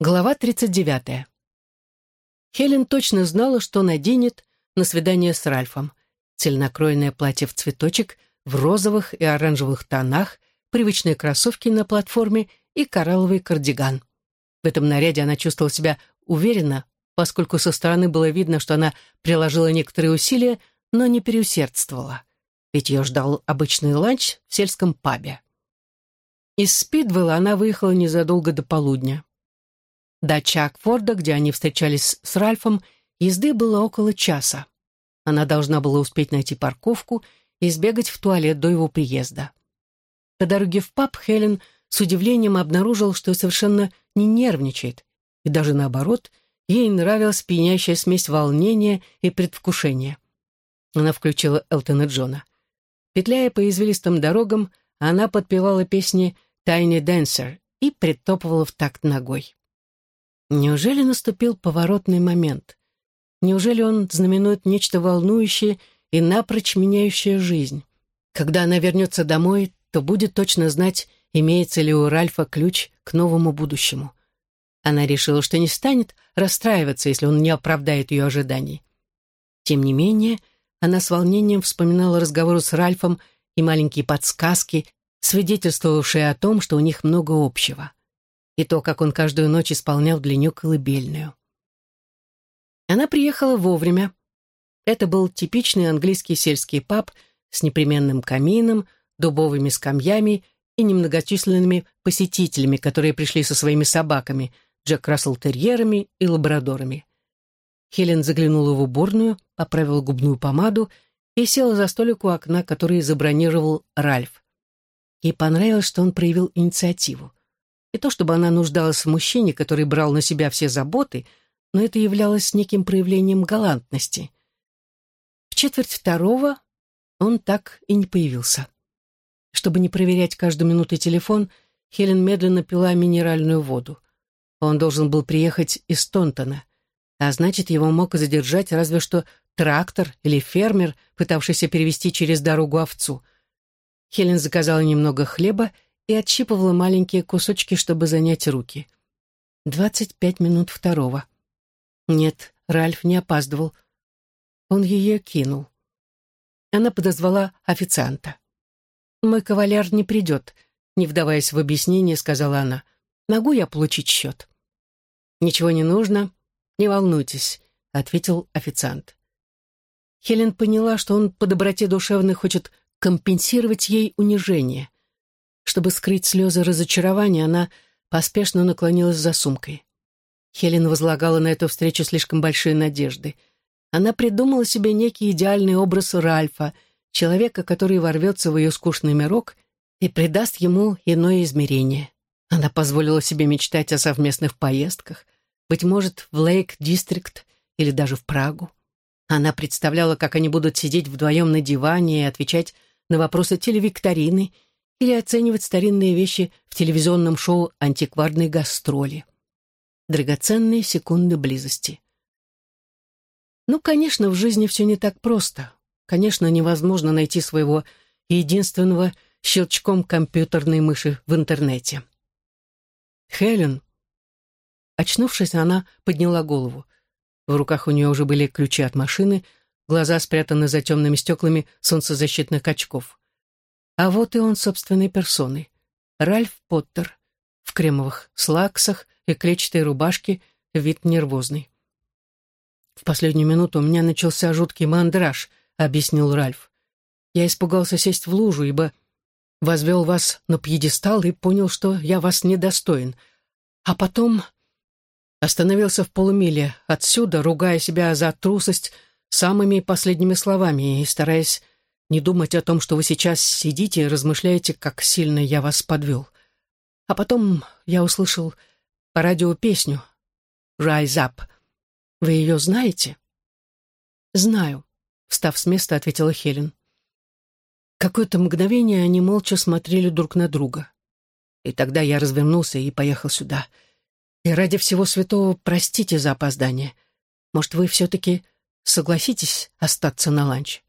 Глава 39. Хелен точно знала, что наденет на свидание с Ральфом. Цельнокроенное платье в цветочек, в розовых и оранжевых тонах, привычные кроссовки на платформе и коралловый кардиган. В этом наряде она чувствовала себя уверенно, поскольку со стороны было видно, что она приложила некоторые усилия, но не переусердствовала. Ведь ее ждал обычный ланч в сельском пабе. Из Спидвелла она выехала незадолго до полудня. До Чакфорда, где они встречались с Ральфом, езды было около часа. Она должна была успеть найти парковку и сбегать в туалет до его приезда. По дороге в паб Хелен с удивлением обнаружил, что совершенно не нервничает, и даже наоборот, ей нравилась пьянящая смесь волнения и предвкушения. Она включила Элтона Джона. Петляя по извилистым дорогам, она подпевала песни «Тайни Дэнсер» и притопывала в такт ногой. Неужели наступил поворотный момент? Неужели он знаменует нечто волнующее и напрочь меняющее жизнь? Когда она вернется домой, то будет точно знать, имеется ли у Ральфа ключ к новому будущему. Она решила, что не станет расстраиваться, если он не оправдает ее ожиданий. Тем не менее, она с волнением вспоминала разговор с Ральфом и маленькие подсказки, свидетельствовавшие о том, что у них много общего и то, как он каждую ночь исполнял для нее колыбельную. Она приехала вовремя. Это был типичный английский сельский паб с непременным камином, дубовыми скамьями и немногочисленными посетителями, которые пришли со своими собаками, Джек Рассел-терьерами и лабрадорами. Хелен заглянула в уборную, поправила губную помаду и села за столик у окна, который забронировал Ральф. Ей понравилось, что он проявил инициативу. Не то чтобы она нуждалась в мужчине, который брал на себя все заботы, но это являлось неким проявлением галантности. В четверть второго он так и не появился. Чтобы не проверять каждую минуту телефон, Хелен медленно пила минеральную воду. Он должен был приехать из Тонтона, а значит, его мог задержать разве что трактор или фермер, пытавшийся перевести через дорогу овцу. Хелен заказала немного хлеба и отщипывала маленькие кусочки, чтобы занять руки. Двадцать пять минут второго. Нет, Ральф не опаздывал. Он ее кинул. Она подозвала официанта. «Мой кавалер не придет», — не вдаваясь в объяснение, сказала она. «Могу я получить счет?» «Ничего не нужно. Не волнуйтесь», — ответил официант. Хелен поняла, что он по доброте душевной хочет компенсировать ей унижение. Чтобы скрыть слезы разочарования, она поспешно наклонилась за сумкой. Хелен возлагала на эту встречу слишком большие надежды. Она придумала себе некий идеальный образ Ральфа, человека, который ворвется в ее скучный мирок и придаст ему иное измерение. Она позволила себе мечтать о совместных поездках, быть может, в Лейк-Дистрикт или даже в Прагу. Она представляла, как они будут сидеть вдвоем на диване и отвечать на вопросы телевикторины — или оценивать старинные вещи в телевизионном шоу «Антикварные гастроли». Драгоценные секунды близости. Ну, конечно, в жизни все не так просто. Конечно, невозможно найти своего единственного щелчком компьютерной мыши в интернете. «Хелен!» Очнувшись, она подняла голову. В руках у нее уже были ключи от машины, глаза спрятаны за темными стеклами солнцезащитных очков. А вот и он собственной персоной. Ральф Поттер в кремовых слаксах и клетчатой рубашке, вид нервозный. «В последнюю минуту у меня начался жуткий мандраж», — объяснил Ральф. «Я испугался сесть в лужу, ибо возвел вас на пьедестал и понял, что я вас недостоин. А потом остановился в полумиле отсюда, ругая себя за трусость самыми последними словами и стараясь не думать о том, что вы сейчас сидите и размышляете, как сильно я вас подвел. А потом я услышал по радио песню «Rise Up». Вы ее знаете? «Знаю», — встав с места, ответила Хелен. Какое-то мгновение они молча смотрели друг на друга. И тогда я развернулся и поехал сюда. И ради всего святого простите за опоздание. Может, вы все-таки согласитесь остаться на ланч?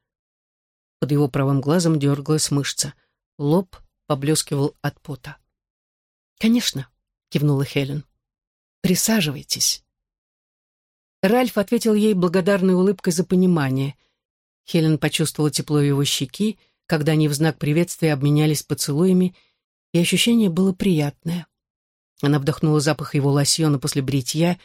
Под его правым глазом дергалась мышца. Лоб поблескивал от пота. «Конечно», — кивнула Хелен. Присаживайтесь». Ральф ответил ей благодарной улыбкой за понимание. Хелен почувствовала тепло его щеки, когда они в знак приветствия обменялись поцелуями, и ощущение было приятное. Она вдохнула запах его лосьона после бритья,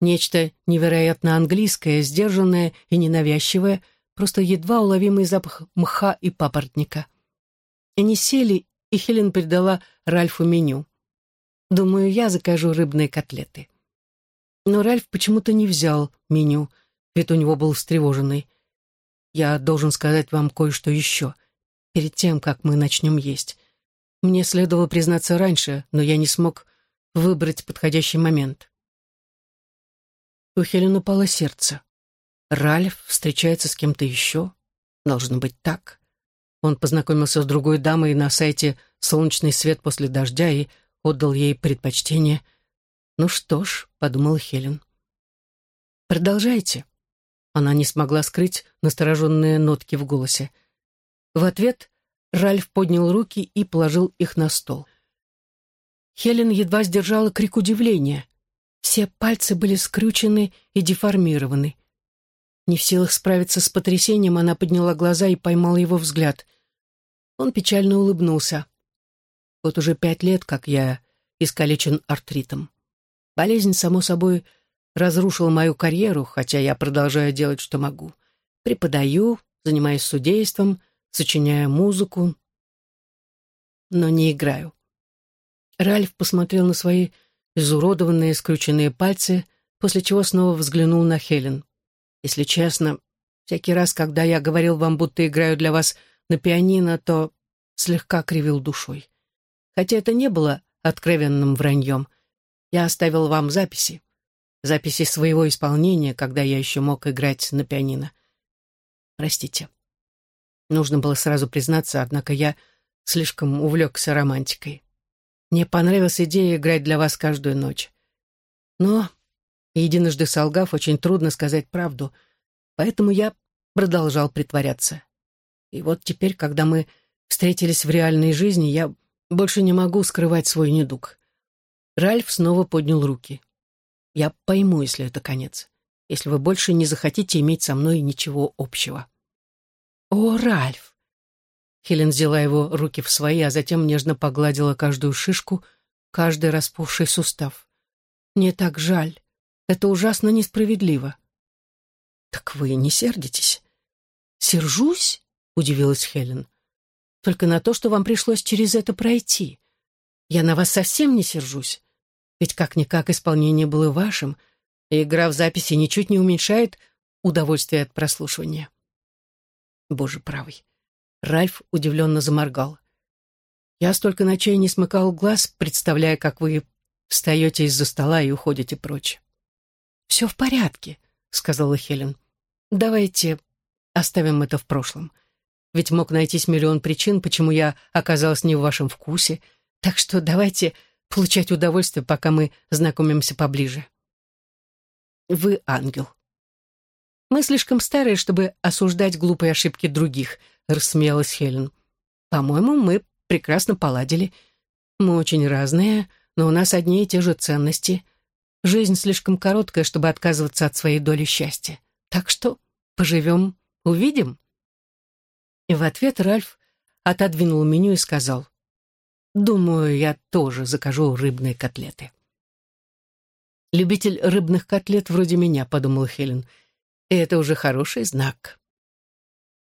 нечто невероятно английское, сдержанное и ненавязчивое, просто едва уловимый запах мха и папоротника. Они сели, и Хелен передала Ральфу меню. «Думаю, я закажу рыбные котлеты». Но Ральф почему-то не взял меню, ведь у него был встревоженный. «Я должен сказать вам кое-что еще, перед тем, как мы начнем есть. Мне следовало признаться раньше, но я не смог выбрать подходящий момент». У Хелен упало сердце. Ральф встречается с кем-то еще? Должно быть так. Он познакомился с другой дамой на сайте «Солнечный свет после дождя» и отдал ей предпочтение — «Ну что ж», — подумала Хелен. «Продолжайте». Она не смогла скрыть настороженные нотки в голосе. В ответ Ральф поднял руки и положил их на стол. Хелен едва сдержала крик удивления. Все пальцы были скрючены и деформированы. Не в силах справиться с потрясением, она подняла глаза и поймала его взгляд. Он печально улыбнулся. «Вот уже пять лет, как я искалечен артритом. Болезнь, само собой, разрушила мою карьеру, хотя я продолжаю делать, что могу. Преподаю, занимаюсь судейством, сочиняю музыку, но не играю. Ральф посмотрел на свои изуродованные, скрюченные пальцы, после чего снова взглянул на Хелен. Если честно, всякий раз, когда я говорил вам, будто играю для вас на пианино, то слегка кривил душой. Хотя это не было откровенным враньем — я оставил вам записи. Записи своего исполнения, когда я еще мог играть на пианино. Простите. Нужно было сразу признаться, однако я слишком увлекся романтикой. Мне понравилась идея играть для вас каждую ночь. Но, единожды солгав, очень трудно сказать правду, поэтому я продолжал притворяться. И вот теперь, когда мы встретились в реальной жизни, я больше не могу скрывать свой недуг. Ральф снова поднял руки. «Я пойму, если это конец, если вы больше не захотите иметь со мной ничего общего». «О, Ральф!» Хелен взяла его руки в свои, а затем нежно погладила каждую шишку, каждый распухший сустав. «Мне так жаль. Это ужасно несправедливо». «Так вы не сердитесь?» «Сержусь?» — удивилась Хелен. «Только на то, что вам пришлось через это пройти. Я на вас совсем не сержусь. Ведь как-никак исполнение было вашим, и игра в записи ничуть не уменьшает удовольствие от прослушивания. Боже правый. Ральф удивленно заморгал. Я столько ночей не смыкал глаз, представляя, как вы встаете из-за стола и уходите прочь. «Все в порядке», — сказала Хелен. «Давайте оставим это в прошлом. Ведь мог найтись миллион причин, почему я оказалась не в вашем вкусе, так что давайте получать удовольствие, пока мы знакомимся поближе. Вы ангел. Мы слишком старые, чтобы осуждать глупые ошибки других, рассмеялась Хелен. По-моему, мы прекрасно поладили. Мы очень разные, но у нас одни и те же ценности. Жизнь слишком короткая, чтобы отказываться от своей доли счастья. Так что поживем, увидим. И в ответ Ральф отодвинул меню и сказал, Думаю, я тоже закажу рыбные котлеты. «Любитель рыбных котлет вроде меня», — подумал Хелен. «И это уже хороший знак».